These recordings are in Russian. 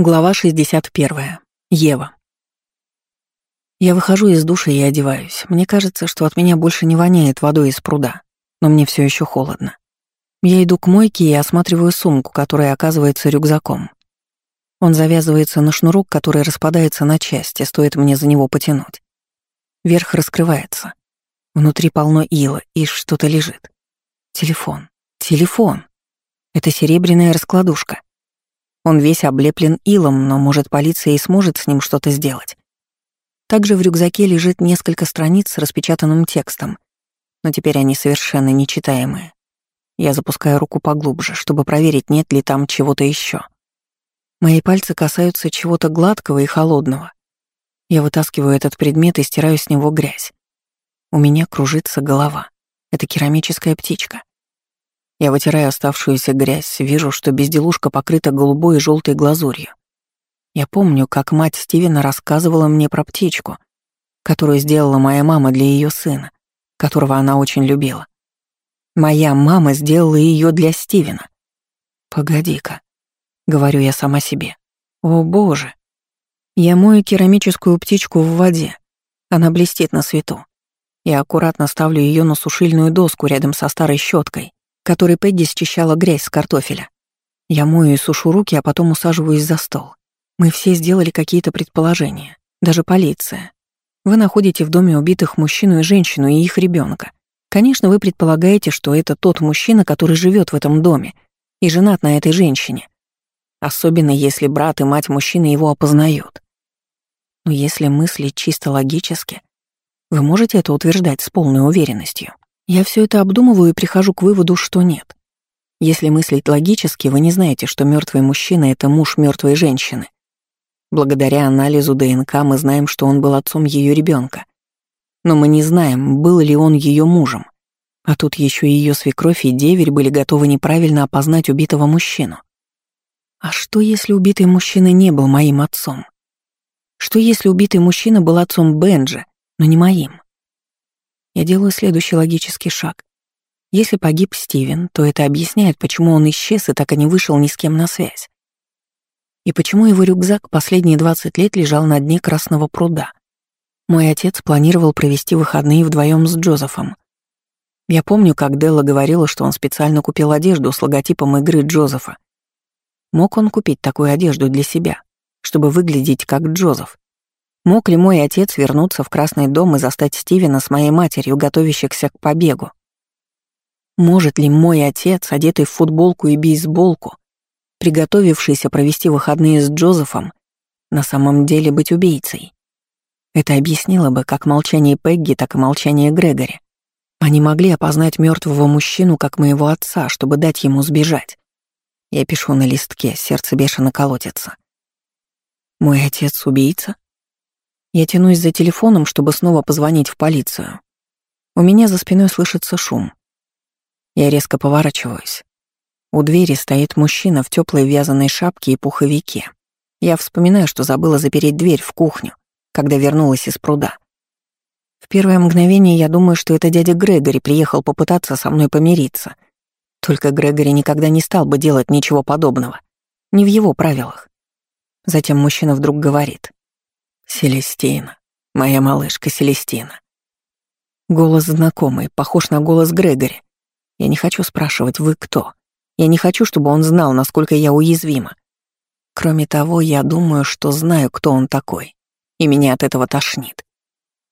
Глава 61. Ева. Я выхожу из душа и одеваюсь. Мне кажется, что от меня больше не воняет водой из пруда, но мне все еще холодно. Я иду к мойке и осматриваю сумку, которая оказывается рюкзаком. Он завязывается на шнурок, который распадается на части, стоит мне за него потянуть. Верх раскрывается. Внутри полно ила, и что-то лежит. Телефон. Телефон. Это серебряная раскладушка. Он весь облеплен илом, но, может, полиция и сможет с ним что-то сделать. Также в рюкзаке лежит несколько страниц с распечатанным текстом, но теперь они совершенно нечитаемые. Я запускаю руку поглубже, чтобы проверить, нет ли там чего-то еще. Мои пальцы касаются чего-то гладкого и холодного. Я вытаскиваю этот предмет и стираю с него грязь. У меня кружится голова. Это керамическая птичка. Я вытираю оставшуюся грязь, вижу, что безделушка покрыта голубой и желтой глазурью. Я помню, как мать Стивена рассказывала мне про птичку, которую сделала моя мама для ее сына, которого она очень любила. Моя мама сделала ее для Стивена. Погоди-ка, говорю я сама себе. О боже. Я мою керамическую птичку в воде. Она блестит на свету. Я аккуратно ставлю ее на сушильную доску рядом со старой щеткой которой Пегги счищала грязь с картофеля. Я мою и сушу руки, а потом усаживаюсь за стол. Мы все сделали какие-то предположения, даже полиция. Вы находите в доме убитых мужчину и женщину и их ребенка. Конечно, вы предполагаете, что это тот мужчина, который живет в этом доме и женат на этой женщине. Особенно если брат и мать мужчины его опознают. Но если мыслить чисто логически, вы можете это утверждать с полной уверенностью. Я все это обдумываю и прихожу к выводу, что нет. Если мыслить логически, вы не знаете, что мертвый мужчина — это муж мертвой женщины. Благодаря анализу ДНК мы знаем, что он был отцом ее ребенка. Но мы не знаем, был ли он ее мужем. А тут еще ее свекровь и деверь были готовы неправильно опознать убитого мужчину. А что, если убитый мужчина не был моим отцом? Что, если убитый мужчина был отцом Бенджи, но не моим? Я делаю следующий логический шаг. Если погиб Стивен, то это объясняет, почему он исчез и так и не вышел ни с кем на связь. И почему его рюкзак последние 20 лет лежал на дне Красного пруда. Мой отец планировал провести выходные вдвоем с Джозефом. Я помню, как Делла говорила, что он специально купил одежду с логотипом игры Джозефа. Мог он купить такую одежду для себя, чтобы выглядеть как Джозеф? Мог ли мой отец вернуться в Красный дом и застать Стивена с моей матерью, готовящихся к побегу? Может ли мой отец, одетый в футболку и бейсболку, приготовившийся провести выходные с Джозефом, на самом деле быть убийцей? Это объяснило бы как молчание Пегги, так и молчание Грегори. Они могли опознать мертвого мужчину как моего отца, чтобы дать ему сбежать. Я пишу на листке, сердце бешено колотится. Мой отец — убийца? Я тянусь за телефоном, чтобы снова позвонить в полицию. У меня за спиной слышится шум. Я резко поворачиваюсь. У двери стоит мужчина в теплой вязаной шапке и пуховике. Я вспоминаю, что забыла запереть дверь в кухню, когда вернулась из пруда. В первое мгновение я думаю, что это дядя Грегори приехал попытаться со мной помириться. Только Грегори никогда не стал бы делать ничего подобного. Не в его правилах. Затем мужчина вдруг говорит. Селестина. Моя малышка Селестина. Голос знакомый, похож на голос Грегори. Я не хочу спрашивать, вы кто. Я не хочу, чтобы он знал, насколько я уязвима. Кроме того, я думаю, что знаю, кто он такой. И меня от этого тошнит.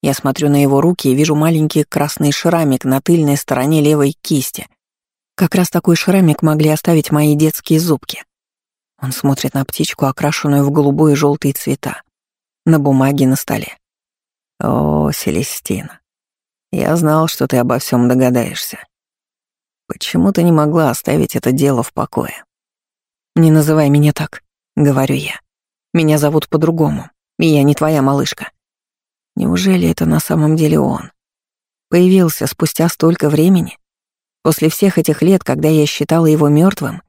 Я смотрю на его руки и вижу маленький красный шрамик на тыльной стороне левой кисти. Как раз такой шрамик могли оставить мои детские зубки. Он смотрит на птичку, окрашенную в голубой и желтые цвета на бумаге на столе. О, Селестина, я знал, что ты обо всем догадаешься. Почему ты не могла оставить это дело в покое? Не называй меня так, говорю я. Меня зовут по-другому, и я не твоя малышка. Неужели это на самом деле он? Появился спустя столько времени? После всех этих лет, когда я считала его мертвым,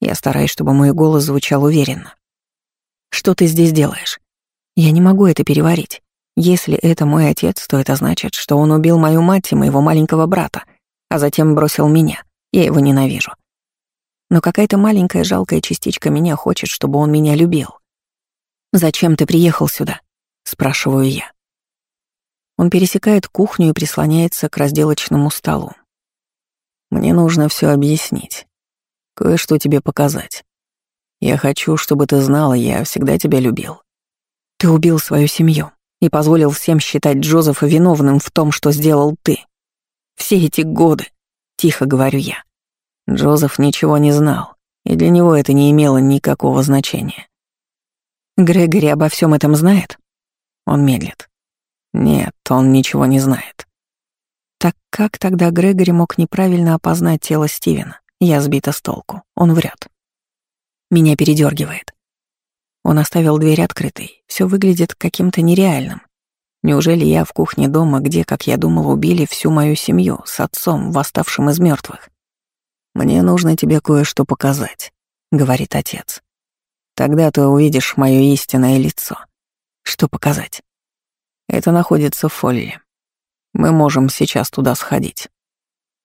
я стараюсь, чтобы мой голос звучал уверенно. Что ты здесь делаешь? Я не могу это переварить. Если это мой отец, то это значит, что он убил мою мать и моего маленького брата, а затем бросил меня. Я его ненавижу. но какая-то маленькая жалкая частичка меня хочет, чтобы он меня любил. «Зачем ты приехал сюда?» — спрашиваю я. Он пересекает кухню и прислоняется к разделочному столу. «Мне нужно все объяснить. Кое-что тебе показать. Я хочу, чтобы ты знала, я всегда тебя любил. Ты убил свою семью и позволил всем считать Джозефа виновным в том, что сделал ты. Все эти годы, тихо говорю я. Джозеф ничего не знал, и для него это не имело никакого значения. Грегори обо всем этом знает? Он медлит. Нет, он ничего не знает. Так как тогда Грегори мог неправильно опознать тело Стивена? Я сбита с толку. Он врет. Меня передергивает. Он оставил дверь открытой. Все выглядит каким-то нереальным. Неужели я в кухне дома, где, как я думал, убили всю мою семью с отцом, восставшим из мертвых? Мне нужно тебе кое-что показать, говорит отец. Тогда ты увидишь мое истинное лицо. Что показать? Это находится в Фолли. Мы можем сейчас туда сходить.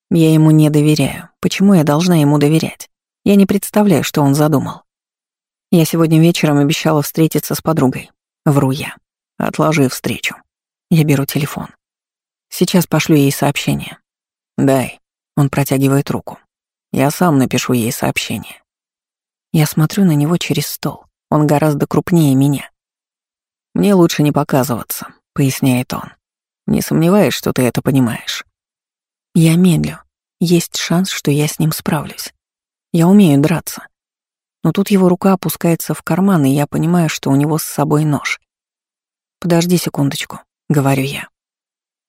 Я ему не доверяю. Почему я должна ему доверять? Я не представляю, что он задумал. Я сегодня вечером обещала встретиться с подругой. Вру я. Отложи встречу. Я беру телефон. Сейчас пошлю ей сообщение. Дай. Он протягивает руку. Я сам напишу ей сообщение. Я смотрю на него через стол. Он гораздо крупнее меня. «Мне лучше не показываться», — поясняет он. «Не сомневаюсь, что ты это понимаешь». Я медлю. Есть шанс, что я с ним справлюсь. Я умею драться. Но тут его рука опускается в карман, и я понимаю, что у него с собой нож. «Подожди секундочку», — говорю я.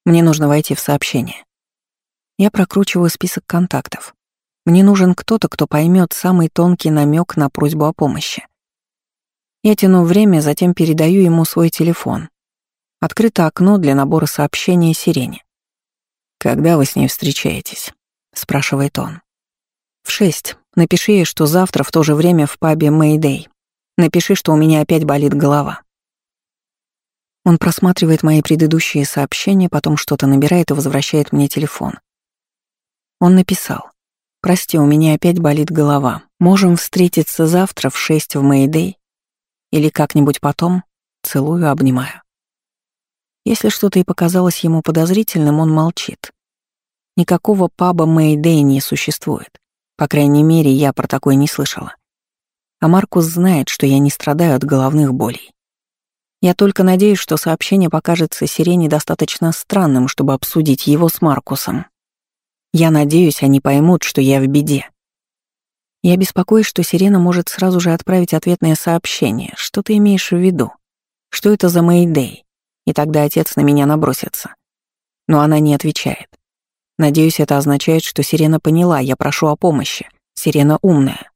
«Мне нужно войти в сообщение». Я прокручиваю список контактов. Мне нужен кто-то, кто поймет самый тонкий намек на просьбу о помощи. Я тяну время, затем передаю ему свой телефон. Открыто окно для набора сообщений сирене. «Когда вы с ней встречаетесь?» — спрашивает он. «В шесть. Напиши ей, что завтра в то же время в пабе Мэйдэй. Напиши, что у меня опять болит голова». Он просматривает мои предыдущие сообщения, потом что-то набирает и возвращает мне телефон. Он написал. «Прости, у меня опять болит голова. Можем встретиться завтра в шесть в Мэйдэй? Или как-нибудь потом? Целую, обнимаю». Если что-то и показалось ему подозрительным, он молчит. Никакого паба Мэйдэй не существует. По крайней мере, я про такое не слышала. А Маркус знает, что я не страдаю от головных болей. Я только надеюсь, что сообщение покажется Сирене достаточно странным, чтобы обсудить его с Маркусом. Я надеюсь, они поймут, что я в беде. Я беспокоюсь, что Сирена может сразу же отправить ответное сообщение. Что ты имеешь в виду? Что это за Мэйдэй? И тогда отец на меня набросится. Но она не отвечает. Надеюсь, это означает, что Сирена поняла, я прошу о помощи. Сирена умная.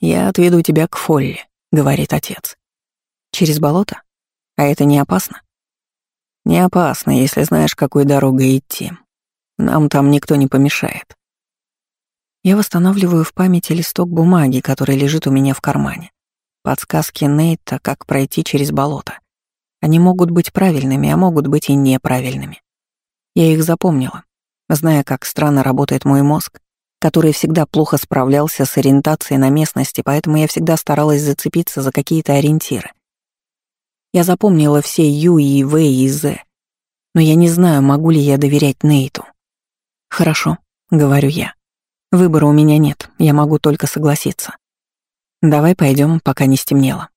«Я отведу тебя к Фолли», — говорит отец. «Через болото? А это не опасно?» «Не опасно, если знаешь, какой дорогой идти. Нам там никто не помешает. Я восстанавливаю в памяти листок бумаги, который лежит у меня в кармане. Подсказки Нейта, как пройти через болото. Они могут быть правильными, а могут быть и неправильными. Я их запомнила, зная, как странно работает мой мозг, который всегда плохо справлялся с ориентацией на местности, поэтому я всегда старалась зацепиться за какие-то ориентиры. Я запомнила все Ю и В и З, но я не знаю, могу ли я доверять Нейту. «Хорошо», — говорю я. «Выбора у меня нет, я могу только согласиться. Давай пойдем, пока не стемнело».